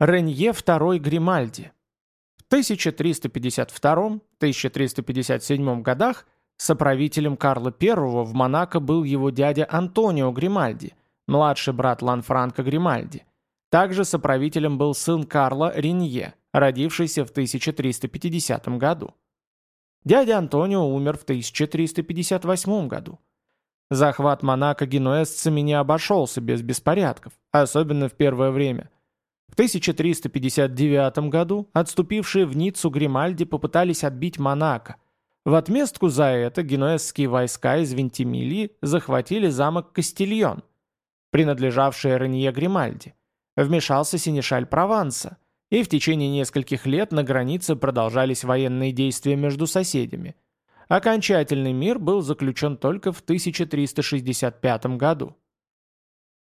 Ренье II Гримальди. В 1352-1357 годах соправителем Карла I в Монако был его дядя Антонио Гримальди, младший брат Ланфранко Гримальди. Также соправителем был сын Карла Ренье, родившийся в 1350 году. Дядя Антонио умер в 1358 году. Захват Монако генуэзцами не обошелся без беспорядков, особенно в первое время. В 1359 году отступившие в Ниццу Гримальди попытались отбить Монако. В отместку за это генуэзские войска из Вентимилии захватили замок Кастильон, принадлежавший Ренье Гримальди. Вмешался синешаль Прованса, и в течение нескольких лет на границе продолжались военные действия между соседями – Окончательный мир был заключен только в 1365 году.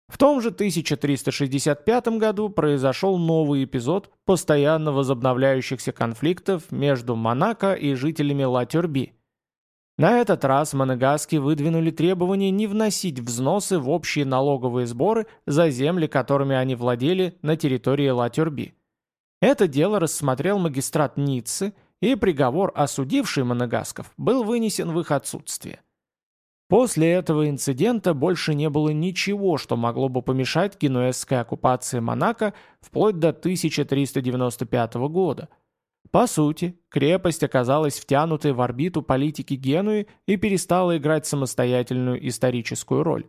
В том же 1365 году произошел новый эпизод постоянно возобновляющихся конфликтов между Монако и жителями Ла-Тюрби. На этот раз монегаски выдвинули требование не вносить взносы в общие налоговые сборы за земли, которыми они владели на территории Ла-Тюрби. Это дело рассмотрел магистрат Ниццы – и приговор, осудивший моногасков, был вынесен в их отсутствие. После этого инцидента больше не было ничего, что могло бы помешать генуэзской оккупации Монако вплоть до 1395 года. По сути, крепость оказалась втянутой в орбиту политики Генуи и перестала играть самостоятельную историческую роль.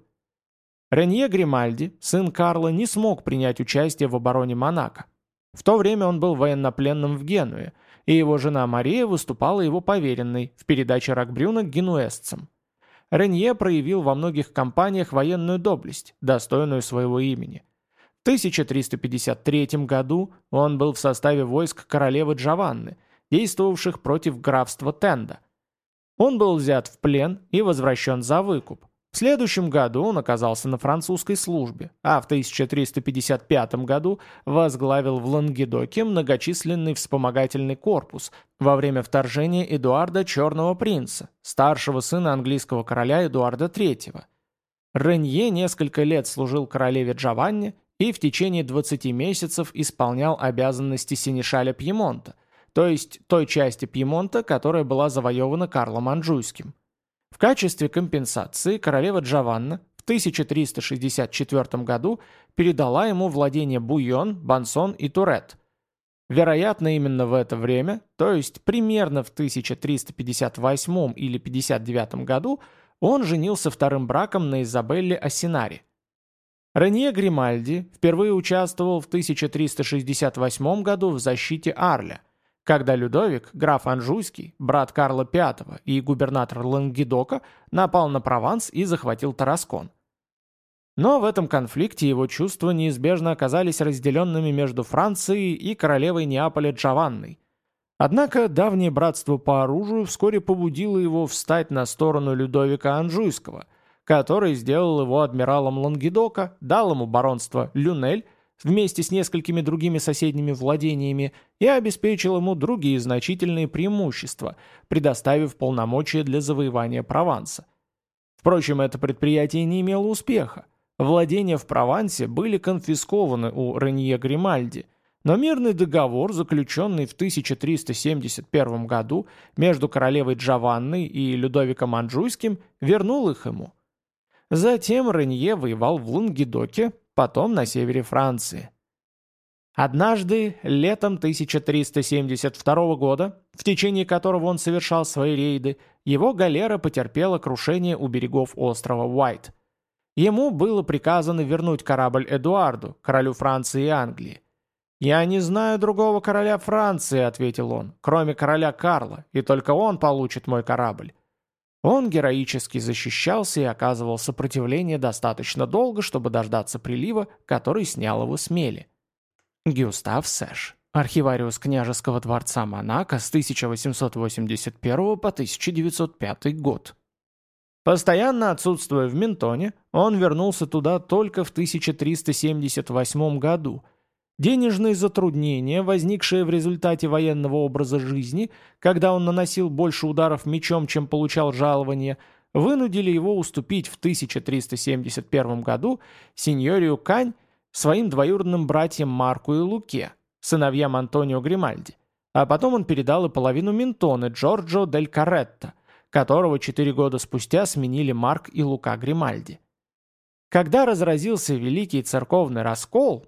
Ренье Гримальди, сын Карла, не смог принять участие в обороне Монако. В то время он был военнопленным в Генуе – и его жена Мария выступала его поверенной в передаче Рокбрюна генуэзцам. Ренье проявил во многих кампаниях военную доблесть, достойную своего имени. В 1353 году он был в составе войск королевы Джованны, действовавших против графства Тенда. Он был взят в плен и возвращен за выкуп. В следующем году он оказался на французской службе, а в 1355 году возглавил в Лангедоке многочисленный вспомогательный корпус во время вторжения Эдуарда Черного Принца, старшего сына английского короля Эдуарда III. Ренье несколько лет служил королеве Джованне и в течение 20 месяцев исполнял обязанности синешаля Пьемонта, то есть той части Пьемонта, которая была завоевана Карлом Анжуйским. В качестве компенсации королева Джованна в 1364 году передала ему владение Буйон, Бансон и Турет. Вероятно, именно в это время, то есть примерно в 1358 или 59 году, он женился вторым браком на Изабелле Ассинари. Ренье Гримальди впервые участвовал в 1368 году в защите Арля, когда Людовик, граф Анжуйский, брат Карла V и губернатор Лангедока, напал на Прованс и захватил Тараскон. Но в этом конфликте его чувства неизбежно оказались разделенными между Францией и королевой Неаполя Джованной. Однако давнее братство по оружию вскоре побудило его встать на сторону Людовика Анжуйского, который сделал его адмиралом Лангедока, дал ему баронство Люнель вместе с несколькими другими соседними владениями и обеспечил ему другие значительные преимущества, предоставив полномочия для завоевания Прованса. Впрочем, это предприятие не имело успеха. Владения в Провансе были конфискованы у Ренье Гримальди, но мирный договор, заключенный в 1371 году между королевой Джованной и Людовиком Анжуйским, вернул их ему. Затем Ренье воевал в Лунгедоке, потом на севере Франции. Однажды, летом 1372 года, в течение которого он совершал свои рейды, его галера потерпела крушение у берегов острова Уайт. Ему было приказано вернуть корабль Эдуарду, королю Франции и Англии. «Я не знаю другого короля Франции», — ответил он, — «кроме короля Карла, и только он получит мой корабль. Он героически защищался и оказывал сопротивление достаточно долго, чтобы дождаться прилива, который снял его с мели. Гюстав Сэш, архивариус княжеского дворца Монако с 1881 по 1905 год. Постоянно отсутствуя в Ментоне, он вернулся туда только в 1378 году – Денежные затруднения, возникшие в результате военного образа жизни, когда он наносил больше ударов мечом, чем получал жалование, вынудили его уступить в 1371 году сеньорию Кань своим двоюродным братьям Марку и Луке, сыновьям Антонио Гримальди, а потом он передал и половину Ментоны Джорджо дель Каретто, которого четыре года спустя сменили Марк и Лука Гримальди. Когда разразился Великий Церковный Раскол,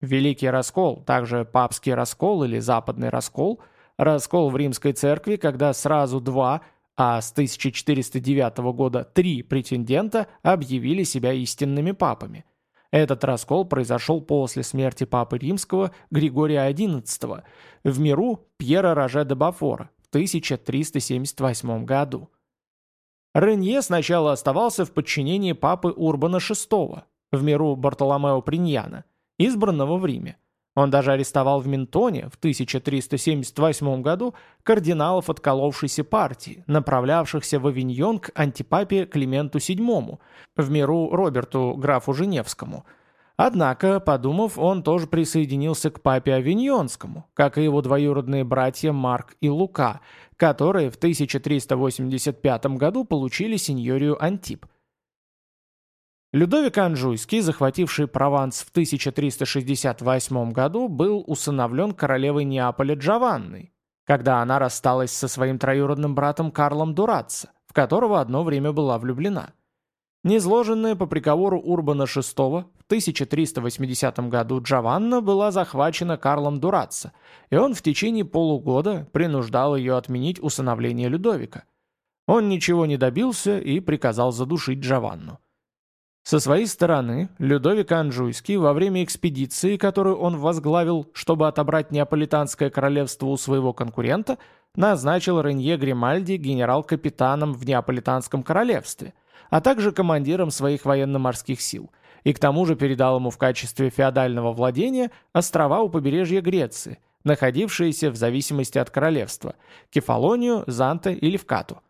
Великий Раскол, также Папский Раскол или Западный Раскол, раскол в Римской Церкви, когда сразу два, а с 1409 года три претендента объявили себя истинными папами. Этот раскол произошел после смерти Папы Римского Григория XI в миру Пьера Роже де Бафора в 1378 году. Ренье сначала оставался в подчинении папы Урбана VI, в миру Бартоломео Приньяна, избранного в Риме. Он даже арестовал в Ментоне в 1378 году кардиналов отколовшейся партии, направлявшихся в Авиньон к антипапе Клименту VII, в миру Роберту графу Женевскому. Однако, подумав, он тоже присоединился к папе Авиньонскому, как и его двоюродные братья Марк и Лука, которые в 1385 году получили сеньорию Антип. Людовик Анжуйский, захвативший Прованс в 1368 году, был усыновлен королевой Неаполя Джованной, когда она рассталась со своим троюродным братом Карлом Дураццо, в которого одно время была влюблена. Незложенная по приговору Урбана VI в 1380 году Джованна была захвачена Карлом Дураццо, и он в течение полугода принуждал ее отменить усыновление Людовика. Он ничего не добился и приказал задушить Джованну. Со своей стороны, Людовик Анжуйский во время экспедиции, которую он возглавил, чтобы отобрать Неаполитанское королевство у своего конкурента, назначил Ренье Гримальди генерал-капитаном в Неаполитанском королевстве – а также командиром своих военно-морских сил, и к тому же передал ему в качестве феодального владения острова у побережья Греции, находившиеся в зависимости от королевства – Кефалонию, Занте и Левкату.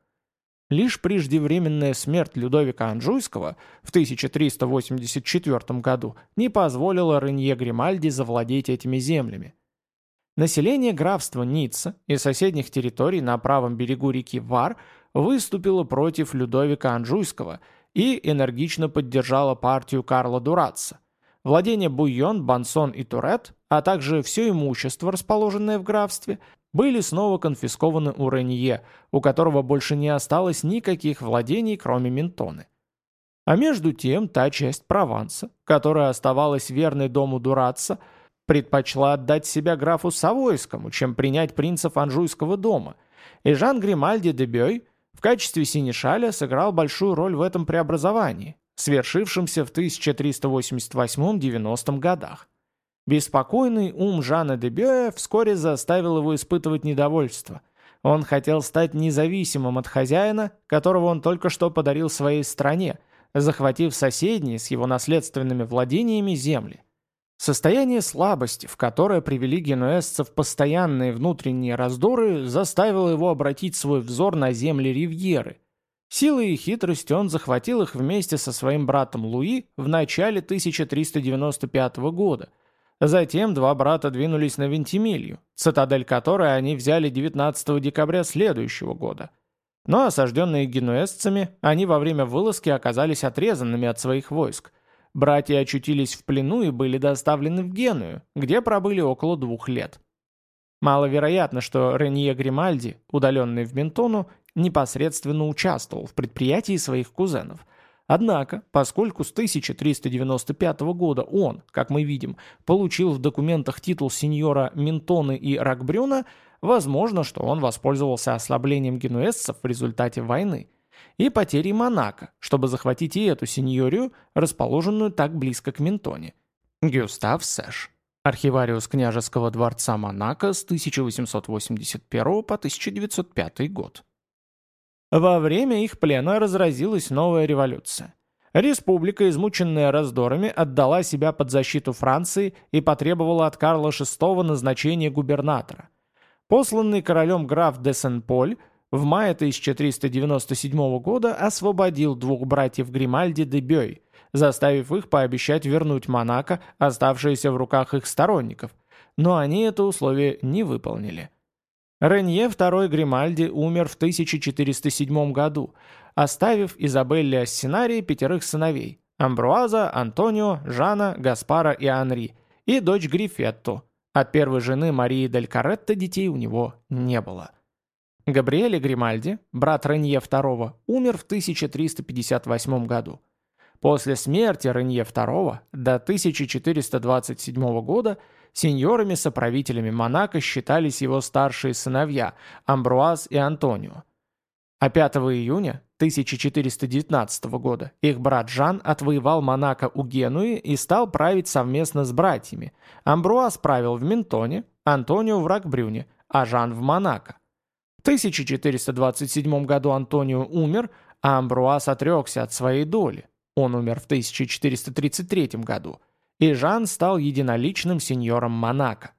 Лишь преждевременная смерть Людовика Анжуйского в 1384 году не позволила Ренье Гримальди завладеть этими землями. Население графства Ницца и соседних территорий на правом берегу реки Вар – выступила против Людовика Анжуйского и энергично поддержала партию Карла Дураццо. Владения Буйон, Бансон и Турет, а также все имущество, расположенное в графстве, были снова конфискованы у Ренье, у которого больше не осталось никаких владений, кроме Ментоны. А между тем, та часть Прованса, которая оставалась верной дому Дураццо, предпочла отдать себя графу Савойскому, чем принять принцев Анжуйского дома, и Жан Гримальди де Бёй в качестве синешаля сыграл большую роль в этом преобразовании, свершившемся в 1388-90 годах. Беспокойный ум Жана де Бёя вскоре заставил его испытывать недовольство. Он хотел стать независимым от хозяина, которого он только что подарил своей стране, захватив соседние с его наследственными владениями земли. Состояние слабости, в которое привели генуэзцев постоянные внутренние раздоры, заставило его обратить свой взор на земли Ривьеры. Силой и хитростью он захватил их вместе со своим братом Луи в начале 1395 года. Затем два брата двинулись на Вентимилью, цитадель которой они взяли 19 декабря следующего года. Но осажденные генуэзцами, они во время вылазки оказались отрезанными от своих войск – Братья очутились в плену и были доставлены в Геную, где пробыли около двух лет. Маловероятно, что Ренье Гримальди, удаленный в Ментону, непосредственно участвовал в предприятии своих кузенов. Однако, поскольку с 1395 года он, как мы видим, получил в документах титул сеньора Ментоны и Ракбрюна, возможно, что он воспользовался ослаблением генуэзцев в результате войны – и потерей Монако, чтобы захватить и эту сеньорию, расположенную так близко к Ментоне. Гюстав Сэш, архивариус княжеского дворца Монако с 1881 по 1905 год. Во время их плена разразилась новая революция. Республика, измученная раздорами, отдала себя под защиту Франции и потребовала от Карла VI назначения губернатора. Посланный королем граф де Сен-Поль в мае 1397 года освободил двух братьев Гримальди де Бёй, заставив их пообещать вернуть Монако, оставшиеся в руках их сторонников, но они это условие не выполнили. Ренье II Гримальди умер в 1407 году, оставив Изабелле Ассинарии пятерых сыновей, Амбруаза, Антонио, Жана, Гаспара и Анри, и дочь Грифетту. От первой жены Марии Дель Каретто детей у него не было. Габриэле Гримальди, брат Ренье II, умер в 1358 году. После смерти Ренье II до 1427 года сеньорами-соправителями Монако считались его старшие сыновья Амбруаз и Антонио. А 5 июня 1419 года их брат Жан отвоевал Монако у Генуи и стал править совместно с братьями. Амбруаз правил в Ментоне, Антонио в Ракбрюне, а Жан в Монако. В 1427 году Антонио умер, а Амбруаз отрекся от своей доли. Он умер в 1433 году, и Жан стал единоличным сеньором Монако.